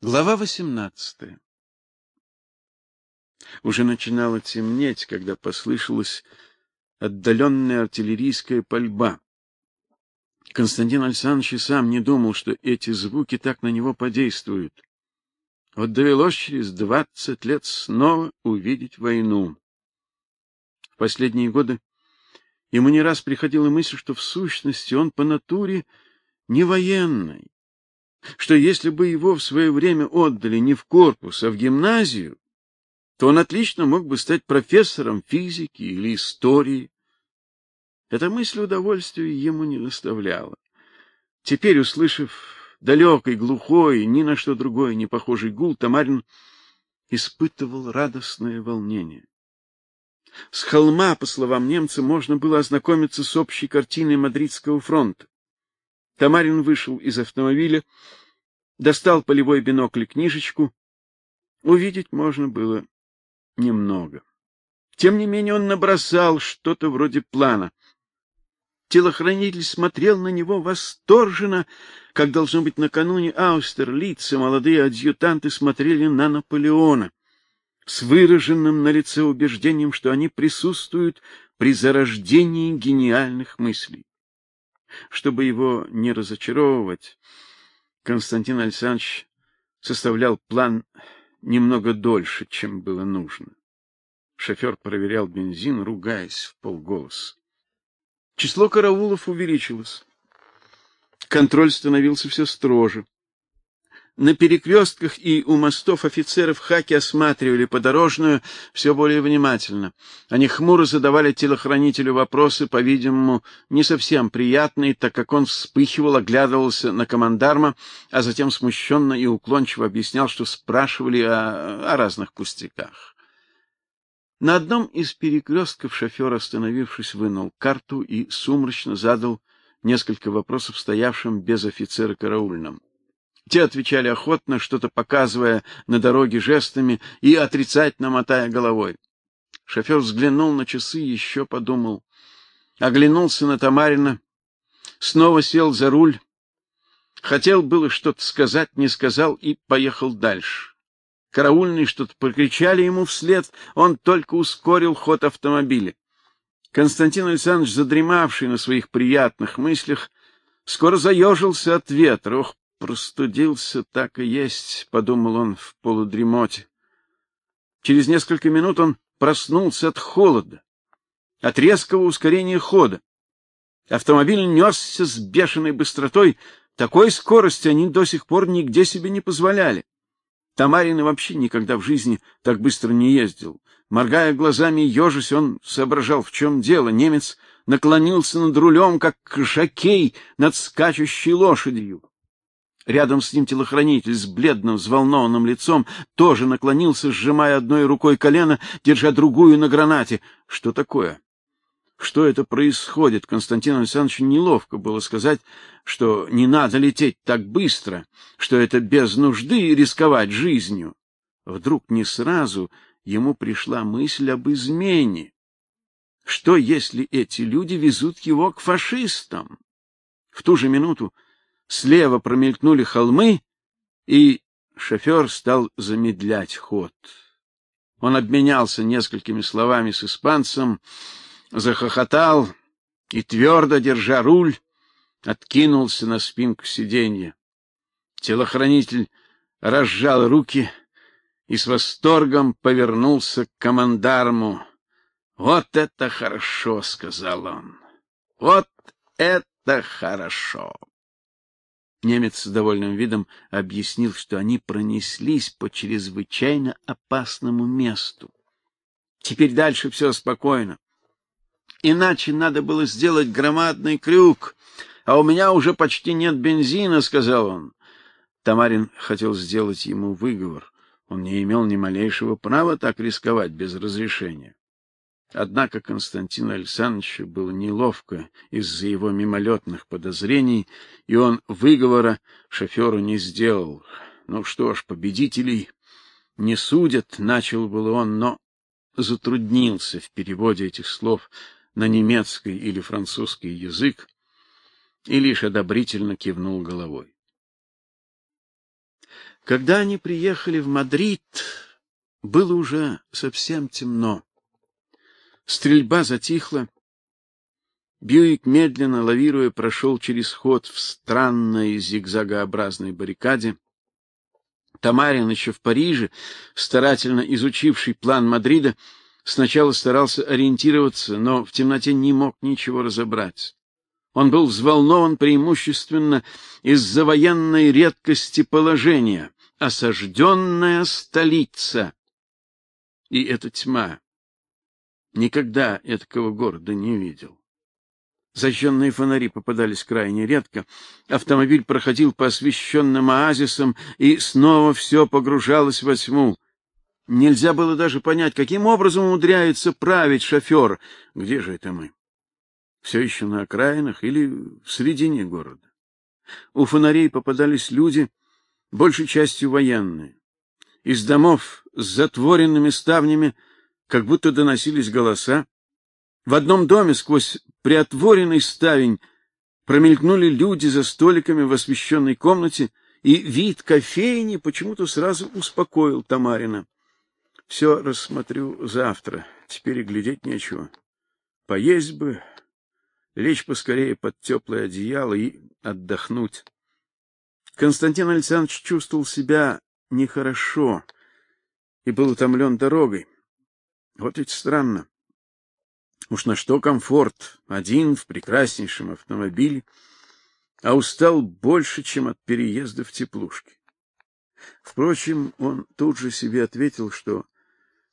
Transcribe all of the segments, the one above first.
Глава 18. Уже начинало темнеть, когда послышалась отдаленная артиллерийская пальба. Константин Александрович сам не думал, что эти звуки так на него подействуют. Вот довелось через двадцать лет снова увидеть войну. В последние годы ему не раз приходила мысль, что в сущности он по натуре не военный что если бы его в свое время отдали не в корпус, а в гимназию, то он отлично мог бы стать профессором физики или истории. Эта мысль удовольствия ему не доставляла. Теперь, услышав далекий, глухой, ни на что другое не похожий гул, Тамарин испытывал радостное волнение. С холма, по словам немца, можно было ознакомиться с общей картиной Мадридского фронта. Тамарин вышел из автомобиля, достал полевой бинокль и книжечку. Увидеть можно было немного. Тем не менее он набросал что-то вроде плана. Телохранитель смотрел на него восторженно, как должно быть накануне Аустерлица молодые адъютанты смотрели на Наполеона, с выраженным на лице убеждением, что они присутствуют при зарождении гениальных мыслей. Чтобы его не разочаровывать, Константин Александрович составлял план немного дольше, чем было нужно. Шофер проверял бензин, ругаясь в полголоса. Число караулов увеличилось. Контроль становился все строже. На перекрестках и у мостов офицеров хаки осматривали подорожную все более внимательно. Они хмуро задавали телохранителю вопросы, по-видимому, не совсем приятные, так как он вспыхивал, оглядывался на командарма, а затем смущенно и уклончиво объяснял, что спрашивали о, о разных пустяках. На одном из перекрестков шофер, остановившись, вынул карту и сумрачно задал несколько вопросов стоявшим без офицера караульным. Те отвечали охотно, что-то показывая на дороге жестами и отрицательно мотая головой. Шофер взглянул на часы, еще подумал, оглянулся на Тамарина, снова сел за руль, хотел было что-то сказать, не сказал и поехал дальше. Караульные что-то прокричали ему вслед, он только ускорил ход автомобиля. Константин Александрович, задремавший на своих приятных мыслях, скоро заежился от ветра. Ох, простудился, так и есть, подумал он в полудремоте. Через несколько минут он проснулся от холода, от резкого ускорения хода. Автомобиль несся с бешеной быстротой, такой скорости они до сих пор нигде себе не позволяли. Тамарин вообще никогда в жизни так быстро не ездил. Моргая глазами и ежась, он соображал, в чем дело. Немец наклонился над рулем, как жокей над скачущей лошадью. Рядом с ним телохранитель с бледным, взволнованным лицом тоже наклонился, сжимая одной рукой колено, держа другую на гранате. Что такое? Что это происходит? Константину Александровичу неловко было сказать, что не надо лететь так быстро, что это без нужды рисковать жизнью. Вдруг не сразу ему пришла мысль об измене. Что если эти люди везут его к фашистам? В ту же минуту Слева промелькнули холмы, и шофер стал замедлять ход. Он обменялся несколькими словами с испанцем, захохотал и твердо держа руль, откинулся на спинку сиденья. Телохранитель разжал руки и с восторгом повернулся к командарму. Вот это хорошо, сказал он. Вот это хорошо. Немец с довольным видом объяснил, что они пронеслись по чрезвычайно опасному месту. Теперь дальше все спокойно. Иначе надо было сделать громадный крюк, а у меня уже почти нет бензина, сказал он. Тамарин хотел сделать ему выговор. Он не имел ни малейшего права так рисковать без разрешения. Однако Константину Александровичу было неловко из-за его мимолетных подозрений, и он выговора шоферу не сделал. Ну что ж, победителей не судят, начал было он, но затруднился в переводе этих слов на немецкий или французский язык и лишь одобрительно кивнул головой. Когда они приехали в Мадрид, было уже совсем темно. Стрельба затихла. Бьюик медленно лавируя прошел через ход в странной зигзагообразной баррикаде. Тамарин еще в Париже, старательно изучивший план Мадрида, сначала старался ориентироваться, но в темноте не мог ничего разобрать. Он был взволнован преимущественно из-за военной редкости положения осажденная столица. И эта тьма. Никогда этого города не видел. Зажженные фонари попадались крайне редко. Автомобиль проходил по освещенным оазисам, и снова все погружалось во тьму. Нельзя было даже понять, каким образом умудряется править шофер. Где же это мы? Все еще на окраинах или в середине города? У фонарей попадались люди, большей частью военные. Из домов с затворенными ставнями как будто доносились голоса. В одном доме сквозь приотворенный ставень промелькнули люди за столиками в освещенной комнате, и вид кофейни почему-то сразу успокоил Тамарина. Все рассмотрю завтра. Теперь и глядеть нечего. Поесть бы, лечь поскорее под теплое одеяло и отдохнуть. Константин Александрович чувствовал себя нехорошо и был утомлен дорогой. Вот ведь странно. Уж на что комфорт, один в прекраснейшем автомобиле, а устал больше, чем от переезда в теплушке. Впрочем, он тут же себе ответил, что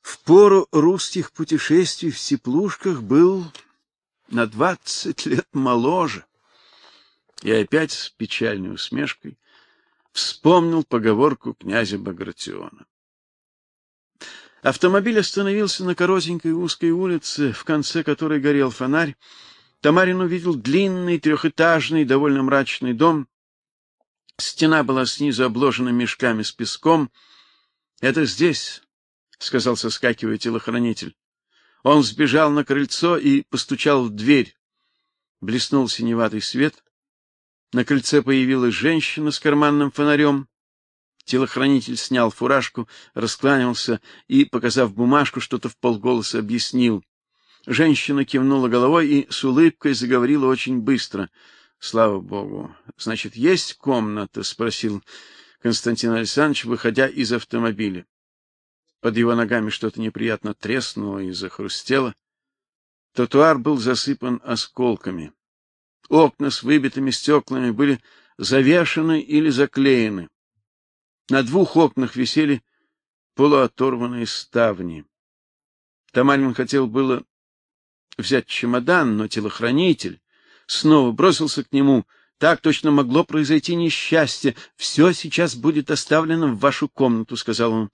в пору русских путешествий в теплушках был на двадцать лет моложе. И опять с печальной усмешкой вспомнил поговорку князя Багратиона. Автомобиль остановился на коротенькой узкой улице, в конце которой горел фонарь. Тамарин увидел длинный трехэтажный, довольно мрачный дом. Стена была снизу обложена мешками с песком. "Это здесь", сказал соскакивая телохранитель. Он сбежал на крыльцо и постучал в дверь. Блеснул синеватый свет. На крыльце появилась женщина с карманным фонарем. Телохранитель снял фуражку, раскланялся и, показав бумажку, что-то вполголоса объяснил. Женщина кивнула головой и с улыбкой заговорила очень быстро. Слава богу. Значит, есть комната, спросил Константин Александрович, выходя из автомобиля. Под его ногами что-то неприятно треснуло и захрустело. Тротуар был засыпан осколками. Окна с выбитыми стеклами были завешаны или заклеены. На двух окнах висели полуоторванные ставни. Тамарин хотел было взять чемодан, но телохранитель снова бросился к нему. Так точно могло произойти несчастье. Все сейчас будет оставлено в вашу комнату, сказал он.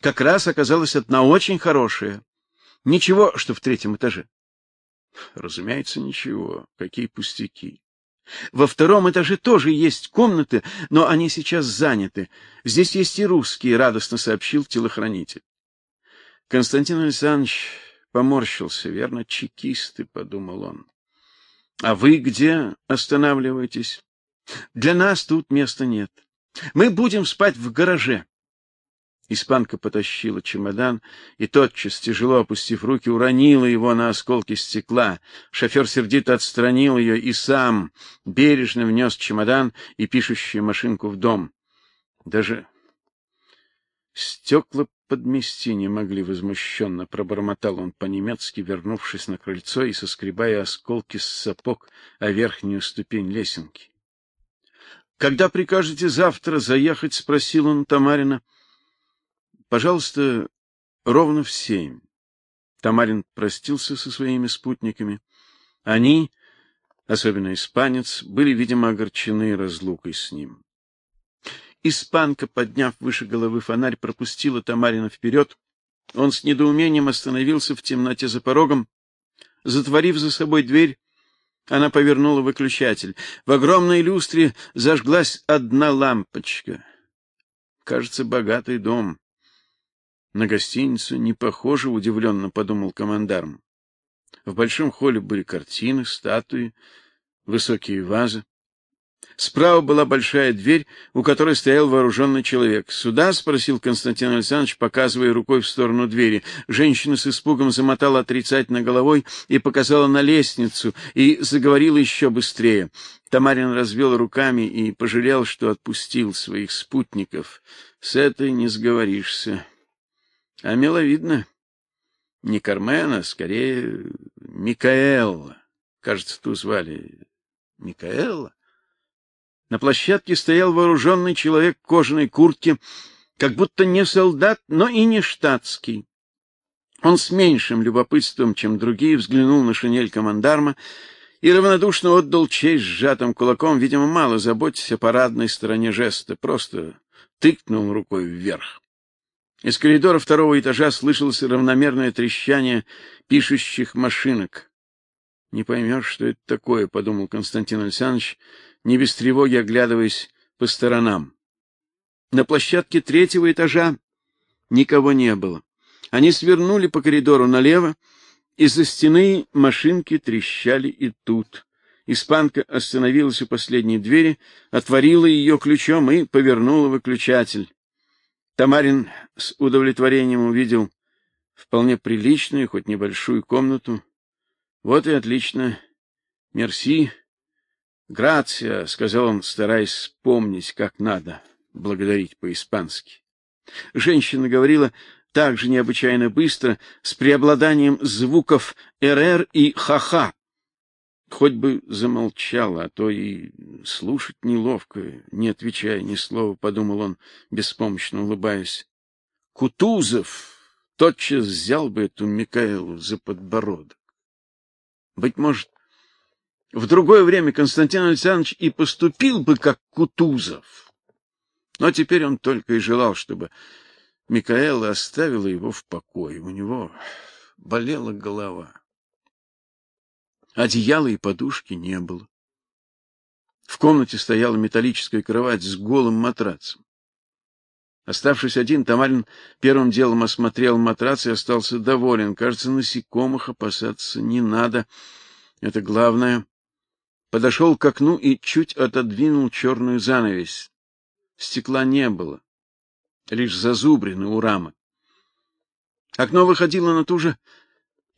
Как раз оказалась одна очень хорошая. Ничего, что в третьем этаже. Разумеется, ничего. Какие пустяки. Во втором этаже тоже есть комнаты, но они сейчас заняты. Здесь есть и русские, радостно сообщил телохранитель. Константин Александрович поморщился, верно, чекисты, подумал он. А вы где останавливаетесь? Для нас тут места нет. Мы будем спать в гараже. Испанка потащила чемодан и тотчас, тяжело опустив руки, уронила его на осколки стекла. Шофер сердито отстранил ее и сам бережно внес чемодан и пишущую машинку в дом. Даже стекла подмести не могли, возмущенно пробормотал он по-немецки, вернувшись на крыльцо и соскребая осколки с сапог о верхнюю ступень лесенки. Когда прикажете завтра заехать, спросил он Тамарина. Пожалуйста, ровно в семь. Тамарин простился со своими спутниками. Они, особенно испанец, были, видимо, огорчены разлукой с ним. Испанка, подняв выше головы фонарь, пропустила Тамарина вперед. Он с недоумением остановился в темноте за порогом. Затворив за собой дверь, она повернула выключатель. В огромной люстре зажглась одна лампочка. Кажется, богатый дом. На гостиницу не похоже, удивленно подумал командарм. В большом холле были картины, статуи, высокие вазы. Справа была большая дверь, у которой стоял вооруженный человек. "Сюда?" спросил Константин Александрович, показывая рукой в сторону двери. Женщина с испугом замотала отрицательно головой и показала на лестницу и заговорила еще быстрее. Тамарин развел руками и пожалел, что отпустил своих спутников. С этой не сговоришься. А миловидно. Не Кармена, скорее Микаэла. Кажется, ту звали Микаэла. На площадке стоял вооруженный человек в кожаной куртке, как будто не солдат, но и не штатский. Он с меньшим любопытством, чем другие, взглянул на шинель командарма и равнодушно отдал честь сжатым кулаком, видимо, мало заботясь о парадной стороне жеста, просто тыкнул рукой вверх. Из коридора второго этажа слышалось равномерное трещание пишущих машинок. Не поймешь, что это такое, подумал Константин Александрович, не без тревоги оглядываясь по сторонам. На площадке третьего этажа никого не было. Они свернули по коридору налево, из-за стены машинки трещали и тут. Испанка остановилась у последней двери, отворила ее ключом и повернула выключатель. Тамарин с удовлетворением увидел вполне приличную, хоть небольшую комнату. Вот и отлично. Мерси. Грация, сказал он, стараясь вспомнить, как надо благодарить по-испански. Женщина говорила так же необычайно быстро, с преобладанием звуков РР и ха-ха. Хоть бы замолчала, а то и слушать неловко, не отвечая ни слова, подумал он, беспомощно улыбаясь. Кутузов тотчас взял бы эту Микаэлу за подбородок. Быть может, в другое время Константин Александрович и поступил бы как Кутузов. Но теперь он только и желал, чтобы Микаэла оставила его в покое. У него болела голова. Одеяла и подушки не было. В комнате стояла металлическая кровать с голым матрацем. Оставшись один, Тамарин первым делом осмотрел матрац и остался доволен. Кажется, насекомых опасаться не надо. Это главное. Подошел к окну и чуть отодвинул черную занавесь. Стекла не было, лишь зазубрины у рамы. Окно выходило на ту же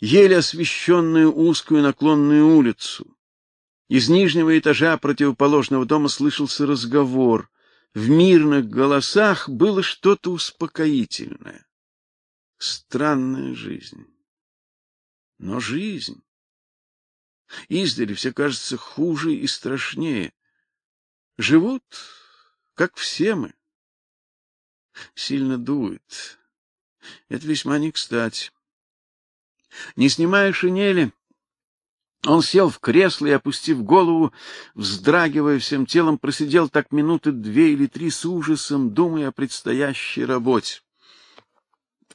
еле освещенную узкую наклонную улицу. Из нижнего этажа противоположного дома слышался разговор. В мирных голосах было что-то успокоительное. Странная жизнь. Но жизнь. Издали все кажется хуже и страшнее. Живут, как все мы. Сильно дует. Это весьма не кстати. Не снимая шинели, он сел в кресло и, опустив голову, вздрагивая всем телом, просидел так минуты две или три с ужасом, думая о предстоящей работе.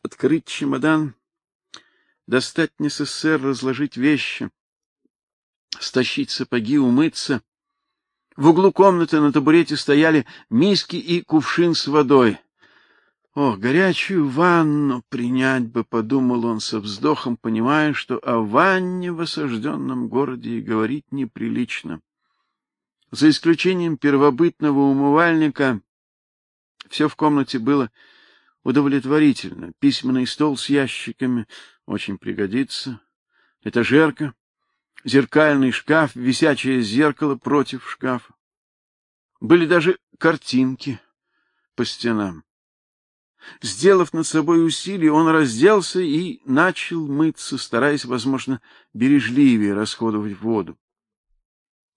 Открыть чемодан, достать НССР, разложить вещи, стащить сапоги, умыться. В углу комнаты на табурете стояли миски и кувшин с водой. О, горячую ванну принять бы, подумал он со вздохом, понимая, что о ванне в осажденном городе и говорить неприлично. За исключением первобытного умывальника все в комнате было удовлетворительно. Письменный стол с ящиками очень пригодится, этажерка, зеркальный шкаф, висячее зеркало против шкафа. Были даже картинки по стенам. Сделав над собой усилие, он разделся и начал мыться, стараясь, возможно, бережливее расходовать воду.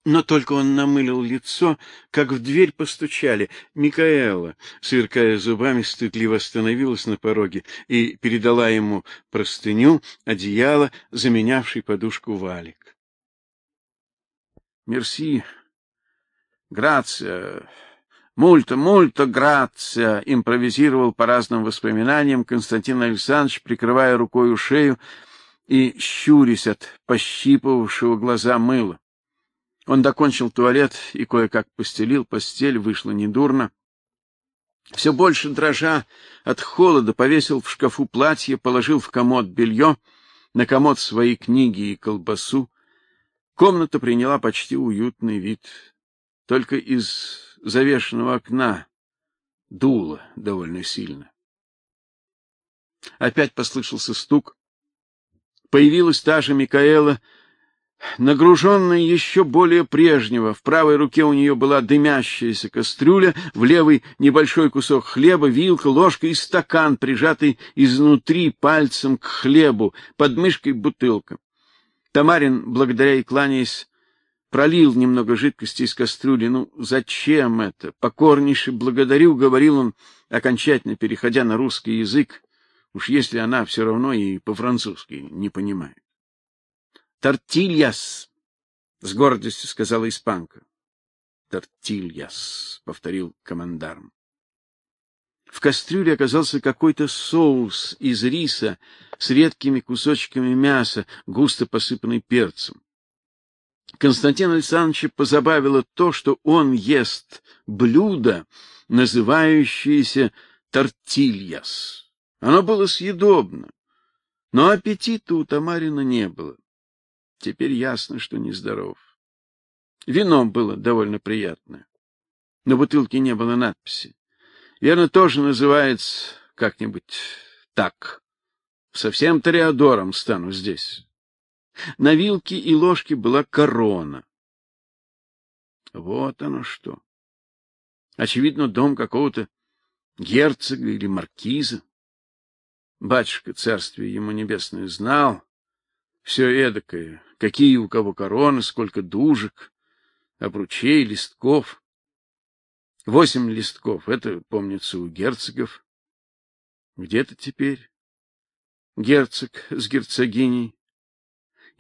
Но только он намылил лицо, как в дверь постучали. Микаэла, сверкая зубами, стыдливо остановилась на пороге и передала ему простыню, одеяло, заменявший подушку валик. Мерси. Грация. Мульта, мульта, грация, импровизировал по разным воспоминаниям Константин Александрович, прикрывая рукой шею и щурясь от пощипывавшего глаза мыла. Он докончил туалет и кое-как постелил постель, вышло недурно. Все больше дрожа от холода, повесил в шкафу платье, положил в комод белье, на комод свои книги и колбасу. Комната приняла почти уютный вид. только из завешенного окна дуло довольно сильно. Опять послышался стук. Появилась та же Микаэла, нагруженная еще более прежнего. В правой руке у нее была дымящаяся кастрюля, в левой небольшой кусок хлеба, вилка, ложка и стакан, прижатый изнутри пальцем к хлебу, под мышкой бутылка. Тамарин, благодаря и кланяясь, пролил немного жидкости из кастрюли. Ну, зачем это? Покорнейше благодарю, говорил он, окончательно переходя на русский язык, уж если она все равно и по-французски не понимает. Тортильяс, с гордостью сказала испанка. Тортильяс, повторил командарм. В кастрюле оказался какой-то соус из риса с редкими кусочками мяса, густо посыпанный перцем. Константин Александрович позабавило то, что он ест блюдо, называющееся тортильяс. Оно было съедобно, но аппетита у Тамарина не было. Теперь ясно, что нездоров. Вино было довольно приятное. На бутылке не было надписи. Верно, тоже называется как-нибудь так. Совсем тореадором стану здесь. На вилке и ложке была корона. Вот оно что. Очевидно, дом какого-то герцога или маркиза. Батюшка, царствие ему небесное, знал все эдакое, какие у кого короны, сколько дужек, обручей, листков. Восемь листков это, помнится, у герцогов. Где-то теперь герцог с герцогиней.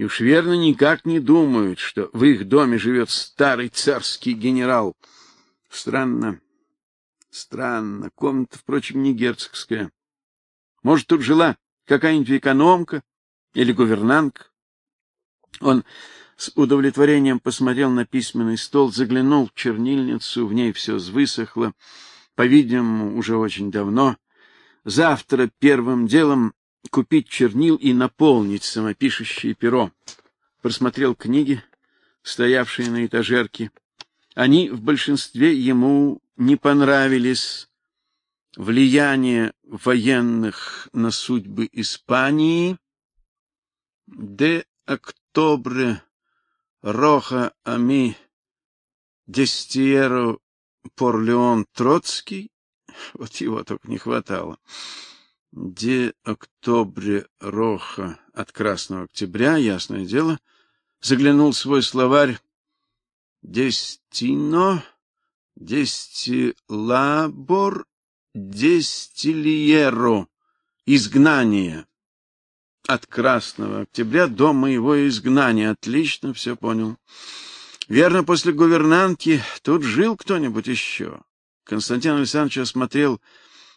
И уж верно никак не думают, что в их доме живет старый царский генерал. Странно. Странно. Комната, впрочем, не герцогская. Может, тут жила какая-нибудь экономка или гувернантка. Он с удовлетворением посмотрел на письменный стол, заглянул в чернильницу, в ней все высохло, по-видимому, уже очень давно. Завтра первым делом купить чернил и наполнить самопишущее перо. Просмотрел книги, стоявшие на этажерке. Они в большинстве ему не понравились. Влияние военных на судьбы Испании, де roja a mi destiero por Леон Троцкий, вот его только не хватало. Де октябре роха от Красного Октября, ясное дело, заглянул в свой словарь Дестино, Дестилабор, Дестилиеро, изгнание от Красного Октября до моего изгнания. Отлично все понял. Верно, после гувернантки тут жил кто-нибудь еще. Константин Александрович осмотрел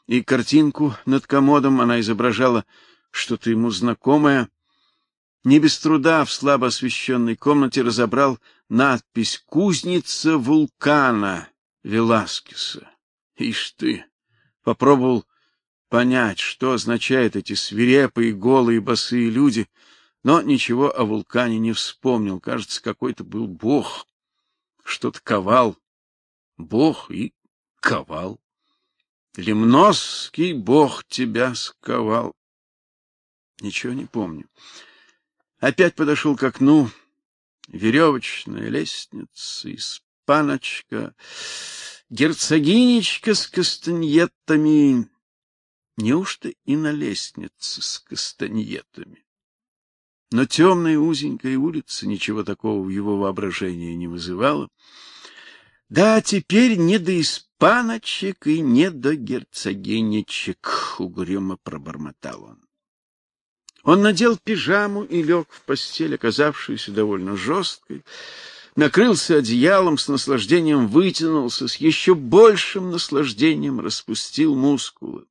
и картинку над комодом, она изображала что-то ему знакомое. Не без труда в слабо освещенной комнате разобрал надпись «Кузница вулкана Веласкеса». Ишь ты! Попробовал понять, что означают эти свирепые, голые, босые люди, но ничего о вулкане не вспомнил. Кажется, какой-то был бог, что-то ковал. Бог и ковал. Лемносский бог тебя сковал. Ничего не помню. Опять подошел к окну. Веревочная лестница, испаночка, герцогинечка с кастаньетами, Неужто и на лестнице с кастаньетами? Но темная узенькая улица ничего такого в его воображении не вызывала. Да, теперь не до испаночек и не до герцогинечек, угрюмо пробормотал он. Он надел пижаму и лег в постель, оказавшуюся довольно жесткой, накрылся одеялом, с наслаждением вытянулся, с еще большим наслаждением распустил мускулы.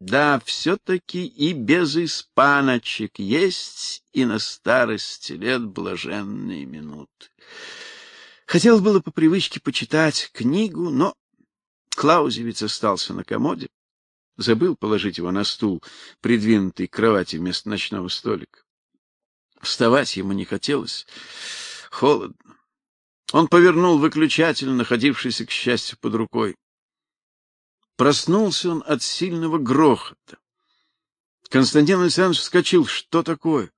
Да, все-таки и без испаночек есть и на старости лет блаженные минуты. Хотел было по привычке почитать книгу, но Клаузевиц остался на комоде, забыл положить его на стул, придвинутый к кровати вместо ночного столика. Вставать ему не хотелось, холодно. Он повернул выключатель, находившийся, к счастью, под рукой. Проснулся он от сильного грохота. Константин Александрович вскочил. Что такое?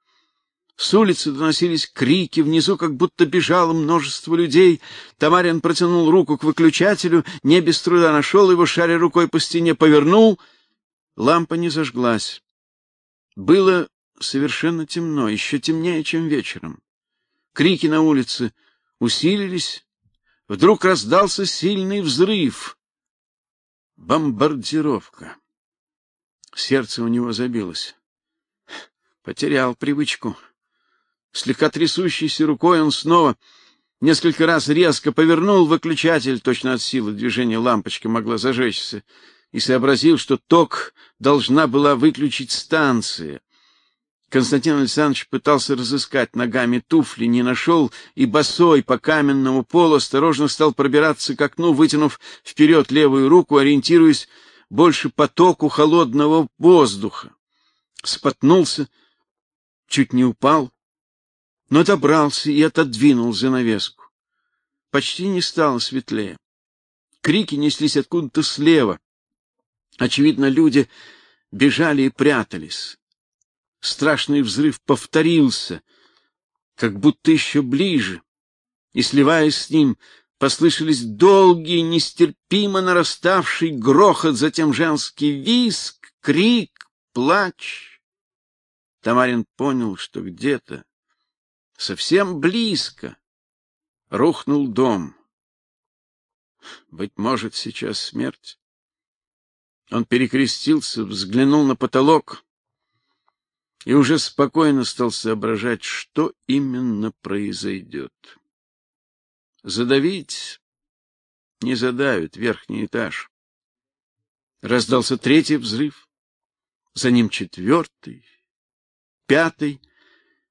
С улицы доносились крики, внизу как будто бежало множество людей. Тамарин протянул руку к выключателю, не без труда нашел его, шаря рукой по стене, повернул. Лампа не зажглась. Было совершенно темно, еще темнее, чем вечером. Крики на улице усилились. Вдруг раздался сильный взрыв. Бомбардировка. Сердце у него забилось. Потерял привычку. Слегка трясущейся рукой он снова несколько раз резко повернул выключатель, точно от силы движения лампочка могла зажечься, и сообразил, что ток должна была выключить станция. Константин Александрович пытался разыскать ногами туфли, не нашел, и босой по каменному полу осторожно стал пробираться к окну, вытянув вперед левую руку, ориентируясь больше по току холодного воздуха. Спотнулся, чуть не упал, но добрался и отодвинул занавеску. Почти не стало светлее. Крики неслись откуда-то слева. Очевидно, люди бежали и прятались. Страшный взрыв повторился, как будто еще ближе, и сливаясь с ним, послышались долгий, нестерпимо нараставший грохот, затем женский визг, крик, плач. Тамарин понял, что где-то совсем близко рухнул дом. Быть может, сейчас смерть. Он перекрестился, взглянул на потолок и уже спокойно стал соображать, что именно произойдет. Задавить не задавит верхний этаж. Раздался третий взрыв, за ним четвертый, пятый —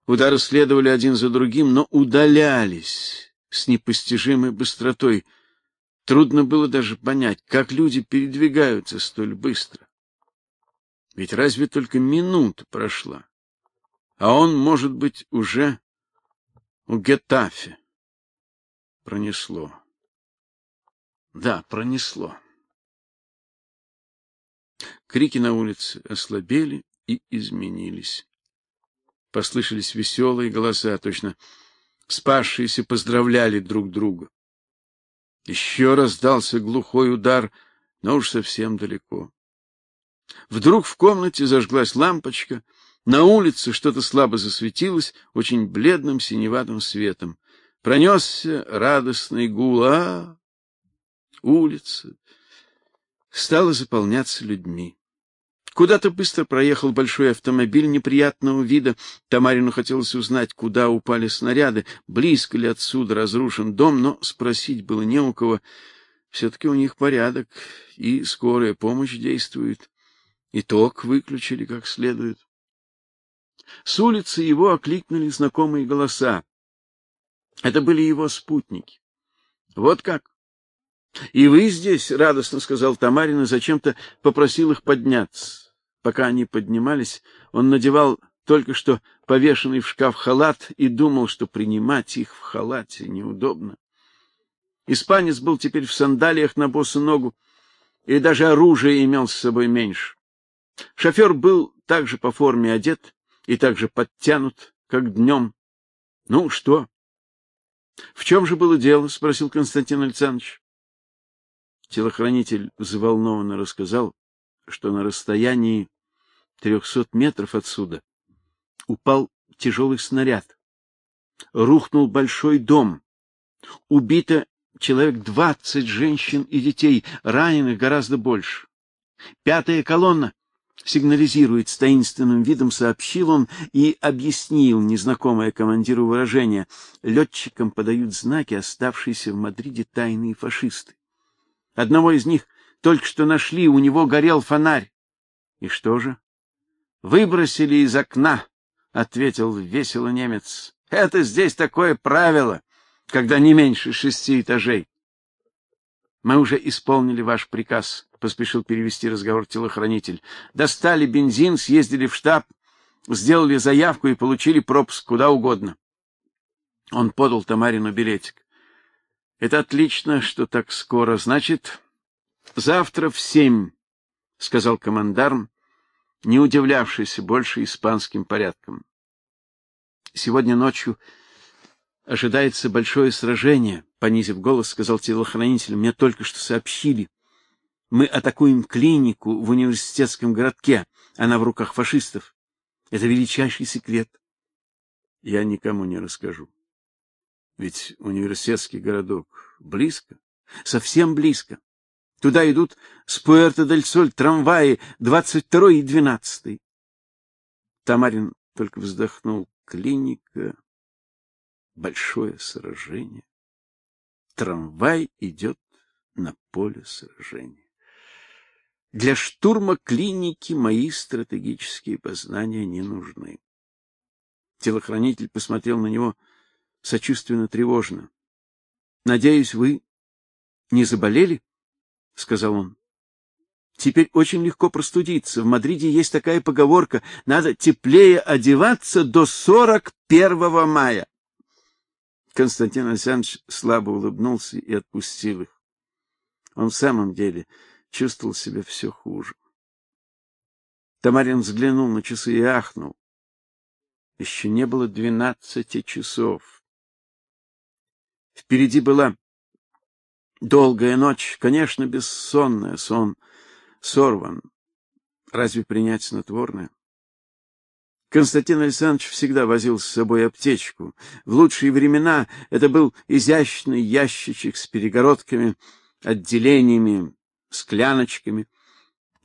Удары следовали один за другим, но удалялись с непостижимой быстротой. Трудно было даже понять, как люди передвигаются столь быстро. Ведь разве только минута прошла, а он, может быть, уже у Гетафе. Пронесло. Да, пронесло. Крики на улице ослабели и изменились. Послышались веселые голоса, точно спасшиеся поздравляли друг друга. Еще раздался глухой удар, но уж совсем далеко. Вдруг в комнате зажглась лампочка, на улице что-то слабо засветилось очень бледным синеватым светом. Пронесся радостный гул, а улица стала заполняться людьми. Куда-то быстро проехал большой автомобиль неприятного вида. Тамарину хотелось узнать, куда упали снаряды, близко ли отсюда разрушен дом, но спросить было не у кого. все таки у них порядок, и скорая помощь действует. И ток выключили как следует. С улицы его окликнули знакомые голоса. Это были его спутники. Вот как. И вы здесь, радостно сказал Тамарин и зачем-то попросил их подняться. Пока они поднимались, он надевал только что повешенный в шкаф халат и думал, что принимать их в халате неудобно. Испанец был теперь в сандалиях на босу ногу, и даже оружия имел с собой меньше. Шофер был также по форме одет и также подтянут, как днем. — Ну, что? — В чем же было дело? — спросил Константин Александрович. Телохранитель взволнованно рассказал, что на расстоянии трехсот метров отсюда упал тяжелый снаряд. Рухнул большой дом. Убито человек двадцать женщин и детей, раненых гораздо больше. Пятая колонна сигнализирует с таинственным видом, сообщил он и объяснил незнакомое командиру выражение. Летчикам подают знаки оставшиеся в Мадриде тайные фашисты. Одного из них только что нашли, у него горел фонарь. И что же? Выбросили из окна, ответил весело немец. Это здесь такое правило, когда не меньше шести этажей. Мы уже исполнили ваш приказ, поспешил перевести разговор телохранитель. Достали бензин, съездили в штаб, сделали заявку и получили пропуск куда угодно. Он подал Тамарину билетик. Это отлично, что так скоро. Значит, завтра в семь, сказал командарм, не удивлявшийся больше испанским порядкам. Сегодня ночью ожидается большое сражение, понизив голос, сказал телохранитель. Мне только что сообщили. Мы атакуем клинику в университетском городке. Она в руках фашистов. Это величайший секрет. Я никому не расскажу. Ведь университетский городок близко, совсем близко. Туда идут с Пуэрто-дель-Соль трамваи 22 и 12. Тамарин только вздохнул. Клиника, большое сражение. Трамвай идет на поле сражения. Для штурма клиники мои стратегические познания не нужны. Телохранитель посмотрел на него сочувственно тревожно. Надеюсь, вы не заболели? Сказал он. Теперь очень легко простудиться. В Мадриде есть такая поговорка: надо теплее одеваться до 41 мая. Константин Александрович слабо улыбнулся и отпустил их. Он в самом деле чувствовал себя все хуже. Тамарин взглянул на часы и ахнул. Еще не было двенадцати часов. Впереди была долгая ночь, конечно, бессонная, сон сорван. Разве принять снотворное? Константин Александрович всегда возил с собой аптечку. В лучшие времена это был изящный ящичек с перегородками, отделениями, скляночками.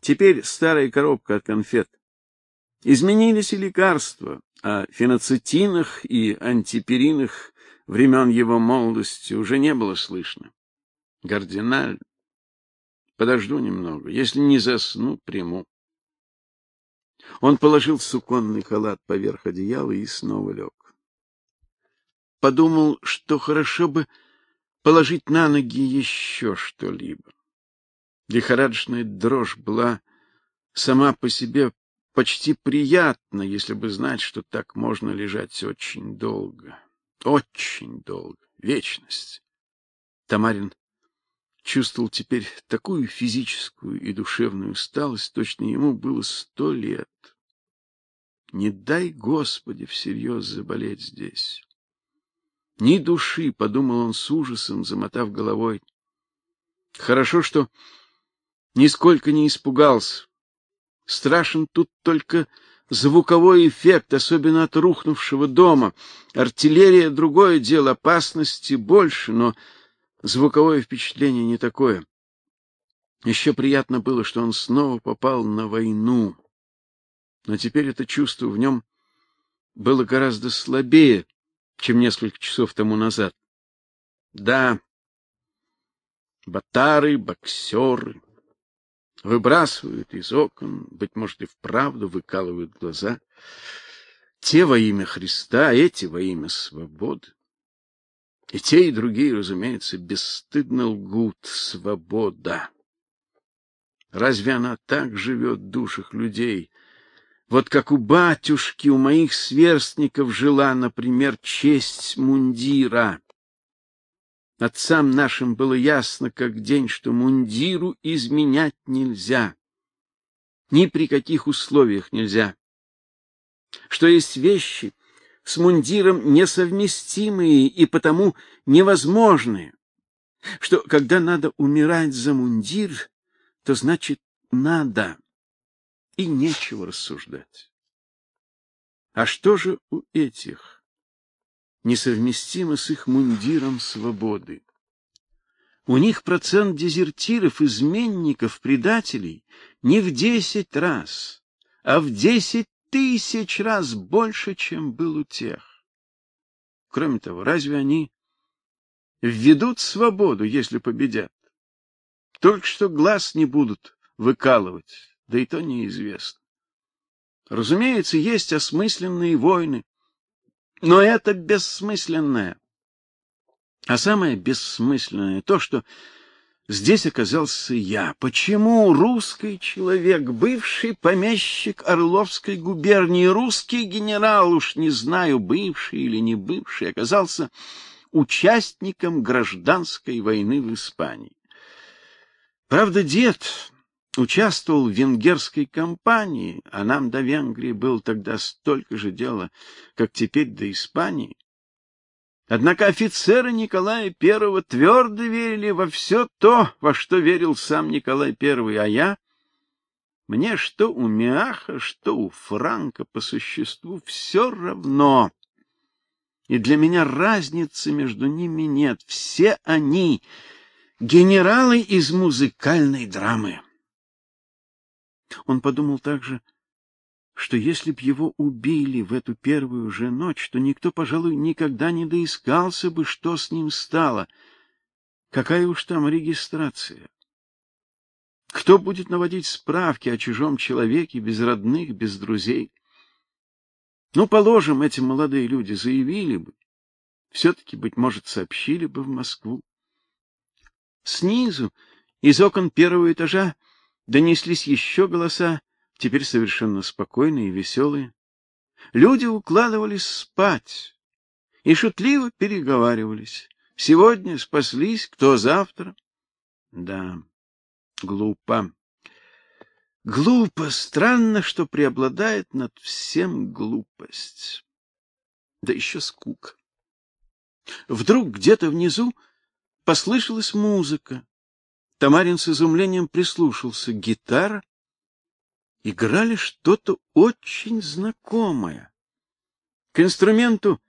Теперь старая коробка от конфет. Изменились и лекарства, а феноцетинах и антиперинах времен его молодости уже не было слышно. Гардиналь, подожду немного, если не засну, приму. Он положил суконный халат поверх одеяла и снова лег. Подумал, что хорошо бы положить на ноги еще что-либо. Лихорадочная дрожь была сама по себе почти приятна, если бы знать, что так можно лежать очень долго, очень долго, вечность. Тамарин чувствовал теперь такую физическую и душевную усталость, точно ему было сто лет. Не дай, Господи, всерьез заболеть здесь. Ни души, подумал он с ужасом, замотав головой. Хорошо, что нисколько не испугался. Страшен тут только звуковой эффект, особенно от рухнувшего дома. Артиллерия другое дело, опасности больше, но звуковое впечатление не такое. Еще приятно было, что он снова попал на войну. Но теперь это чувство в нем было гораздо слабее, чем несколько часов тому назад. Да, батары, боксеры, выбрасывают из окон, быть может, и вправду выкалывают глаза. Те во имя Христа, эти во имя свободы. И те, и другие, разумеется, бесстыдно лгут. Свобода. Разве она так живет в душах людей? Вот как у батюшки, у моих сверстников жила, например, честь мундира. Отцам нашим было ясно, как день, что мундиру изменять нельзя. Ни при каких условиях нельзя. Что есть вещи с мундиром несовместимые и потому невозможные. Что когда надо умирать за мундир, то значит надо, и нечего рассуждать. А что же у этих? несовместимо с их мундиром свободы. У них процент дезертиров, изменников, предателей не в десять раз, а в десять тысяч раз больше, чем был у тех. Кроме того, разве они введут свободу, если победят? Только что глаз не будут выкалывать, да и то неизвестно. Разумеется, есть осмысленные войны, но это бессмысленное. А самое бессмысленное то, что здесь оказался я. Почему русский человек, бывший помещик Орловской губернии, русский генерал, уж не знаю, бывший или не бывший, оказался участником гражданской войны в Испании. Правда, дед участвовал в венгерской кампании, а нам до Венгрии было тогда столько же дела, как теперь до Испании. Однако офицеры Николая I твердо верили во все то, во что верил сам Николай I, а я мне что у Мяха, что у Франка по существу все равно. И для меня разницы между ними нет. Все они генералы из музыкальной драмы. Он подумал также, что если б его убили в эту первую же ночь, то никто, пожалуй, никогда не доискался бы, что с ним стало. Какая уж там регистрация. Кто будет наводить справки о чужом человеке без родных, без друзей? Ну, положим, эти молодые люди заявили бы, все таки быть может, сообщили бы в Москву. Снизу, из окон первого этажа, донеслись еще голоса, теперь совершенно спокойные и веселые. Люди укладывались спать и шутливо переговаривались. Сегодня спаслись, кто завтра. Да. Глупо. Глупо, странно, что преобладает над всем глупость. Да еще скука. Вдруг где-то внизу послышалась музыка. Тамарин с изумлением прислушался. Гитара играли что-то очень знакомое. К инструменту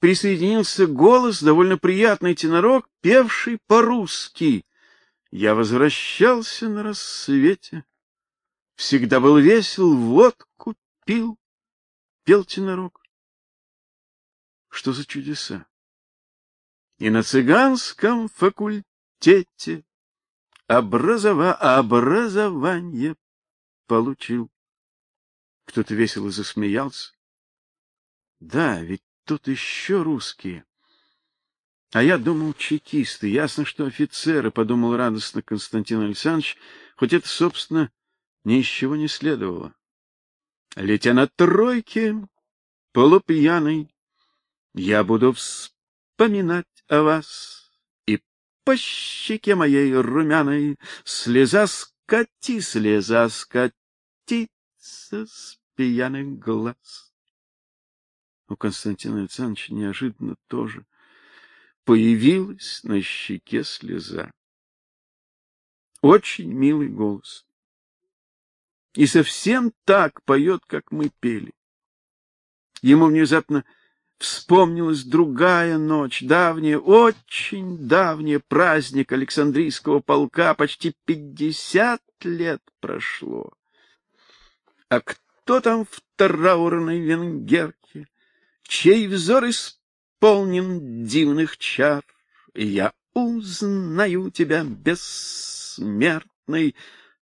присоединился голос, довольно приятный тенорок, певший по-русски. Я возвращался на рассвете, всегда был весел, водку пил, пел тенорок. Что за чудеса? И на цыганском факультете образова образование получил. Кто-то весело засмеялся. Да, ведь тут еще русские. А я думал, чекисты. Ясно, что офицеры, подумал радостно Константин Александрович, хоть это, собственно, ни из чего не следовало. Летя на тройке, полупьяный, я буду вспоминать о вас, и по щеке моей румяной слеза скати, слеза скатится с пьяных глаз. У Константина Александровича неожиданно тоже появилась на щеке слеза. Очень милый голос. И совсем так поет, как мы пели. Ему внезапно вспомнилась другая ночь, давняя, очень давняя, праздник Александрийского полка, почти пятьдесят лет прошло. А кто там в траурной венгерке, чей взор исполнен дивных чар, я узнаю тебя, бессмертный.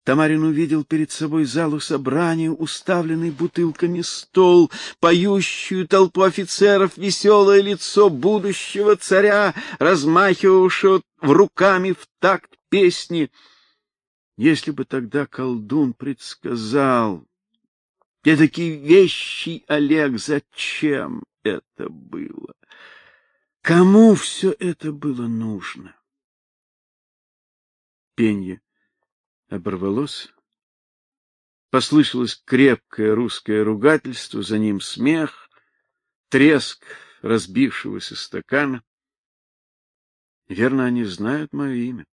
Тамарин увидел перед собой залу собрания, уставленный бутылками стол, поющую толпу офицеров, веселое лицо будущего царя, размахивавшего руками в такт песни. Если бы тогда колдун предсказал, эдакий вещий Олег, зачем это было? Кому все это было нужно? Пенье оборвалось. Послышалось крепкое русское ругательство, за ним смех, треск разбившегося стакана. Верно, они знают мое имя.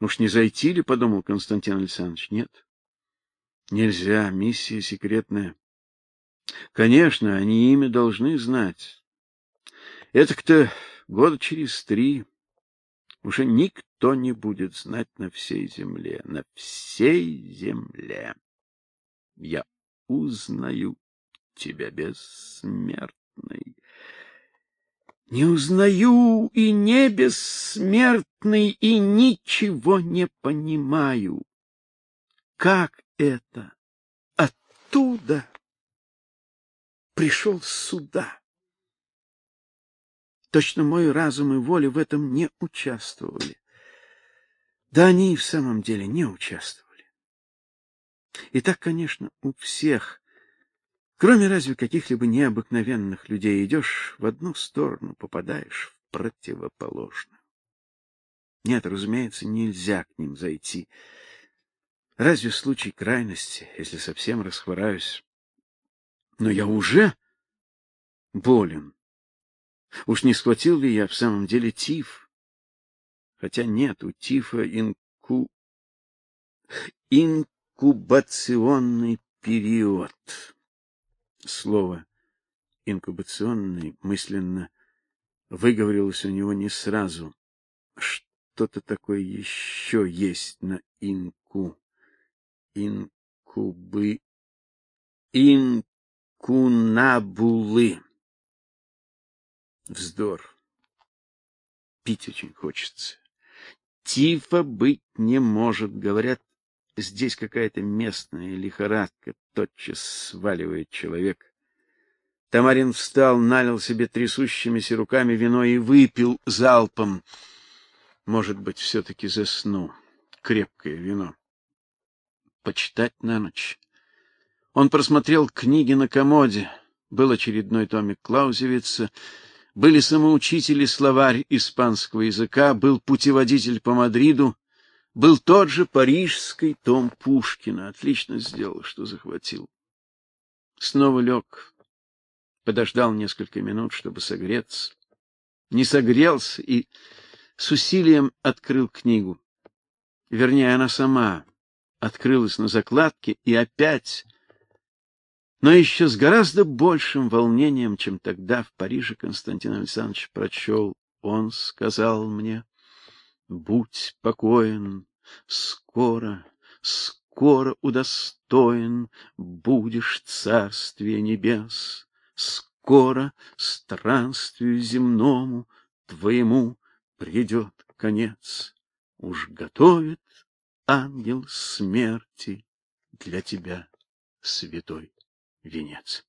Уж не зайти ли, подумал Константин Александрович. Нет. Нельзя, миссия секретная. Конечно, они имя должны знать. Это-то года через три уже никто не будет знать на всей земле, на всей земле. Я узнаю тебя, бессмертный. Не узнаю и не бессмертный, и ничего не понимаю. Как это оттуда пришел сюда? Точно мой разум и воля в этом не участвовали. Да они и в самом деле не участвовали. И так, конечно, у всех, Кроме разве каких-либо необыкновенных людей, идешь в одну сторону, попадаешь в противоположную. Нет, разумеется, нельзя к ним зайти. Разве в случае крайности, если совсем расхвораюсь. Но я уже болен. Уж не схватил ли я в самом деле тиф? Хотя нет, у тифа инку... инкубационный период. Слово инкубационный мысленно выговорилось у него не сразу. Что-то такое еще есть на инку. Инкубы инкунабулы. Вздор. Пить очень хочется. Тифа быть не может, говорят, здесь какая-то местная лихорадка тотчас сваливает человека. Тамарин встал, налил себе трясущимися руками вино и выпил залпом. Может быть, все таки засну. Крепкое вино. Почитать на ночь. Он просмотрел книги на комоде. Был очередной томик Клаузевица, были самоучители словарь испанского языка, был путеводитель по Мадриду, был тот же парижский том Пушкина. Отлично сделал, что захватил. Снова лег, подождал несколько минут, чтобы согреться. Не согрелся и с усилием открыл книгу. Вернее, она сама открылась на закладке и опять но еще с гораздо большим волнением, чем тогда в Париже Константин Александрович прочел. Он сказал мне: "Будь покоен, скоро, скоро удостоен будешь царствия небес, скоро странствию земному твоему придет конец. Уж готовит ангел смерти для тебя святой венец.